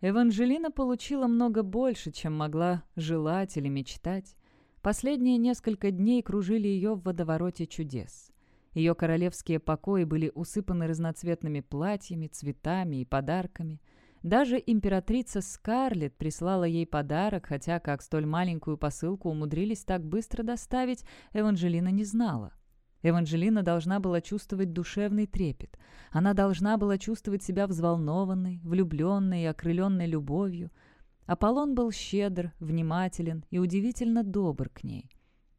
Эванжелина получила много больше, чем могла желать или мечтать. Последние несколько дней кружили ее в водовороте чудес. Ее королевские покои были усыпаны разноцветными платьями, цветами и подарками. Даже императрица Скарлетт прислала ей подарок, хотя как столь маленькую посылку умудрились так быстро доставить, Эванжелина не знала. Эванжелина должна была чувствовать душевный трепет. Она должна была чувствовать себя взволнованной, влюбленной и окрыленной любовью. Аполлон был щедр, внимателен и удивительно добр к ней.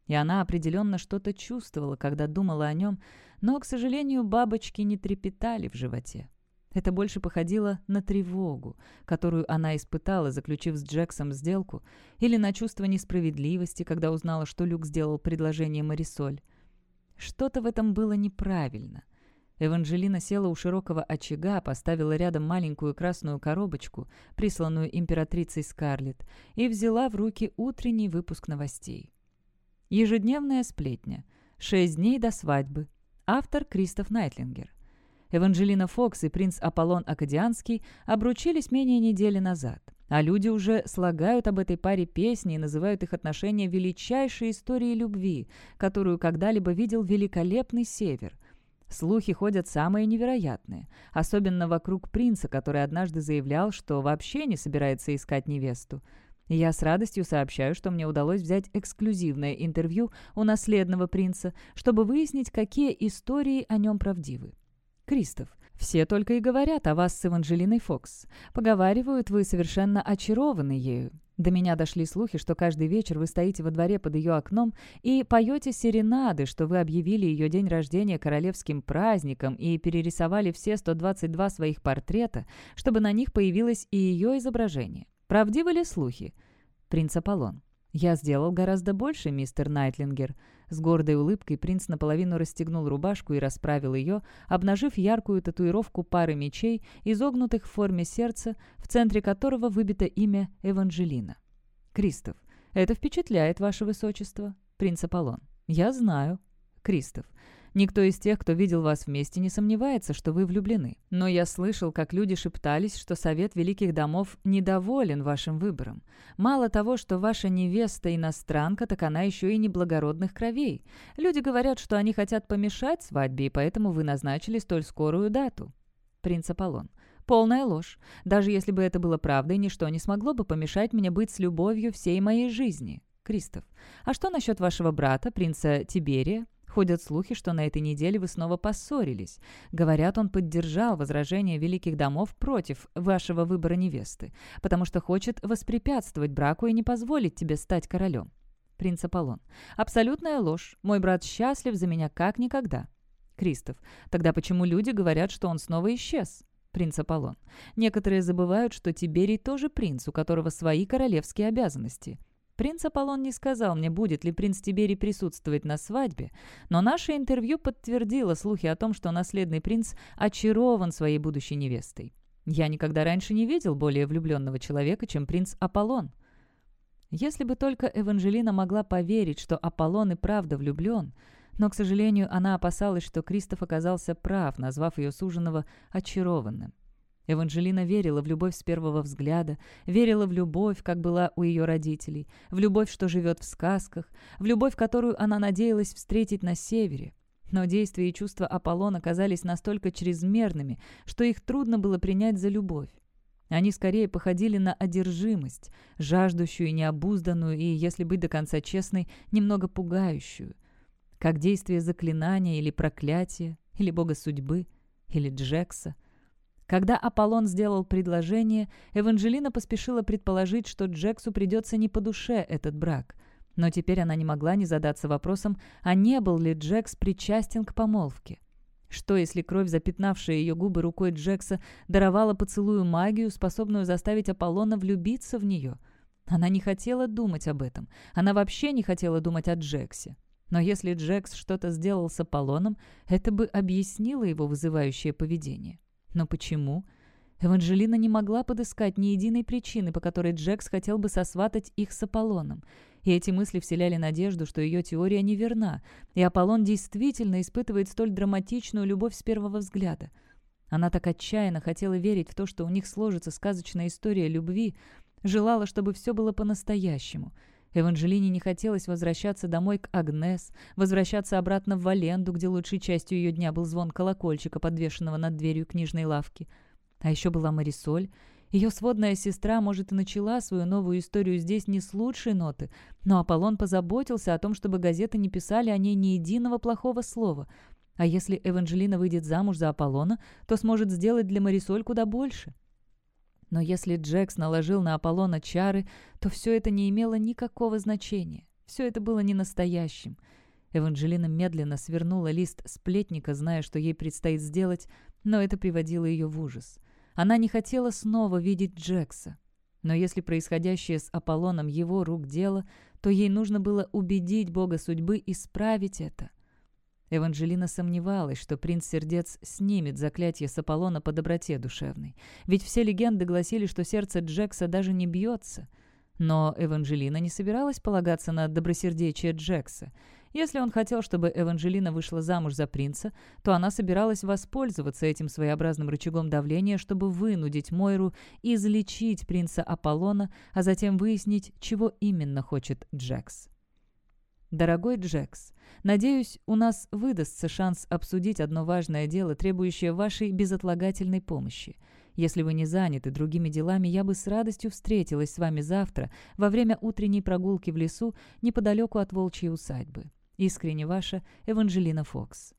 И она определенно что-то чувствовала, когда думала о нем, но, к сожалению, бабочки не трепетали в животе. Это больше походило на тревогу, которую она испытала, заключив с Джексом сделку, или на чувство несправедливости, когда узнала, что Люк сделал предложение Марисоль. Что-то в этом было неправильно. Эванжелина села у широкого очага, поставила рядом маленькую красную коробочку, присланную императрицей Скарлетт, и взяла в руки утренний выпуск новостей. Ежедневная сплетня. Шесть дней до свадьбы. Автор Кристоф Найтлингер. Эванжелина Фокс и принц Аполлон Акадианский обручились менее недели назад. А люди уже слагают об этой паре песни и называют их отношения величайшей историей любви, которую когда-либо видел великолепный Север. Слухи ходят самые невероятные, особенно вокруг принца, который однажды заявлял, что вообще не собирается искать невесту. Я с радостью сообщаю, что мне удалось взять эксклюзивное интервью у наследного принца, чтобы выяснить, какие истории о нем правдивы. Кристоф, все только и говорят о вас с Эванжелиной Фокс. Поговаривают, вы совершенно очарованы ею. До меня дошли слухи, что каждый вечер вы стоите во дворе под ее окном и поете серенады, что вы объявили ее день рождения королевским праздником и перерисовали все 122 своих портрета, чтобы на них появилось и ее изображение. Правдивы ли слухи? Принц Аполлон. «Я сделал гораздо больше, мистер Найтлингер». С гордой улыбкой принц наполовину расстегнул рубашку и расправил ее, обнажив яркую татуировку пары мечей, изогнутых в форме сердца, в центре которого выбито имя Эванжелина. «Кристоф, это впечатляет, ваше высочество». Принц Аполлон. «Я знаю». Кристоф. Никто из тех, кто видел вас вместе, не сомневается, что вы влюблены. Но я слышал, как люди шептались, что Совет Великих Домов недоволен вашим выбором. Мало того, что ваша невеста иностранка, так она еще и неблагородных кровей. Люди говорят, что они хотят помешать свадьбе, и поэтому вы назначили столь скорую дату. Принц Аполлон. Полная ложь. Даже если бы это было правдой, ничто не смогло бы помешать мне быть с любовью всей моей жизни. Кристоф. А что насчет вашего брата, принца Тиберия? Ходят слухи, что на этой неделе вы снова поссорились. Говорят, он поддержал возражение великих домов против вашего выбора невесты, потому что хочет воспрепятствовать браку и не позволить тебе стать королем. Принц Аполлон. Абсолютная ложь. Мой брат счастлив за меня как никогда. Кристоф. Тогда почему люди говорят, что он снова исчез? Принц Аполлон. Некоторые забывают, что Тиберий тоже принц, у которого свои королевские обязанности. Принц Аполлон не сказал мне, будет ли принц Тиберий присутствовать на свадьбе, но наше интервью подтвердило слухи о том, что наследный принц очарован своей будущей невестой. Я никогда раньше не видел более влюбленного человека, чем принц Аполлон. Если бы только Эванжелина могла поверить, что Аполлон и правда влюблен, но, к сожалению, она опасалась, что Кристоф оказался прав, назвав ее суженого очарованным. Эванжелина верила в любовь с первого взгляда, верила в любовь, как была у ее родителей, в любовь, что живет в сказках, в любовь, которую она надеялась встретить на севере. Но действия и чувства Аполлона казались настолько чрезмерными, что их трудно было принять за любовь. Они скорее походили на одержимость, жаждущую необузданную, и, если быть до конца честной, немного пугающую. Как действие заклинания или проклятия, или бога судьбы, или Джекса – когда Аполлон сделал предложение, Эванжелина поспешила предположить, что Джексу придется не по душе этот брак. Но теперь она не могла не задаться вопросом, а не был ли Джекс причастен к помолвке. Что, если кровь, запятнавшая ее губы рукой Джекса, даровала поцелую магию, способную заставить Аполлона влюбиться в нее? Она не хотела думать об этом. Она вообще не хотела думать о Джексе. Но если Джекс что-то сделал с Аполлоном, это бы объяснило его вызывающее поведение. Но почему? Эванжелина не могла подыскать ни единой причины, по которой Джекс хотел бы сосватать их с Аполлоном. И эти мысли вселяли надежду, что ее теория неверна, и Аполлон действительно испытывает столь драматичную любовь с первого взгляда. Она так отчаянно хотела верить в то, что у них сложится сказочная история любви, желала, чтобы все было по-настоящему. Эванжелине не хотелось возвращаться домой к Агнес, возвращаться обратно в Валенду, где лучшей частью ее дня был звон колокольчика, подвешенного над дверью книжной лавки. А еще была Марисоль. Ее сводная сестра, может, и начала свою новую историю здесь не с лучшей ноты, но Аполлон позаботился о том, чтобы газеты не писали о ней ни единого плохого слова — а если Эванжелина выйдет замуж за Аполлона, то сможет сделать для Марисоль куда больше. Но если Джекс наложил на Аполлона чары, то все это не имело никакого значения. Все это было не настоящим. Эванжелина медленно свернула лист сплетника, зная, что ей предстоит сделать, но это приводило ее в ужас. Она не хотела снова видеть Джекса. Но если происходящее с Аполлоном его рук дело, то ей нужно было убедить бога судьбы исправить это. Эванжелина сомневалась, что принц Сердец снимет заклятие с Аполлона по доброте душевной. Ведь все легенды гласили, что сердце Джекса даже не бьется. Но Эванжелина не собиралась полагаться на добросердечие Джекса. Если он хотел, чтобы Эванжелина вышла замуж за принца, то она собиралась воспользоваться этим своеобразным рычагом давления, чтобы вынудить Мойру излечить принца Аполлона, а затем выяснить, чего именно хочет Джекс. «Дорогой Джекс, надеюсь, у нас выдастся шанс обсудить одно важное дело, требующее вашей безотлагательной помощи. Если вы не заняты другими делами, я бы с радостью встретилась с вами завтра во время утренней прогулки в лесу неподалеку от волчьей усадьбы. Искренне ваша Эванжелина Фокс».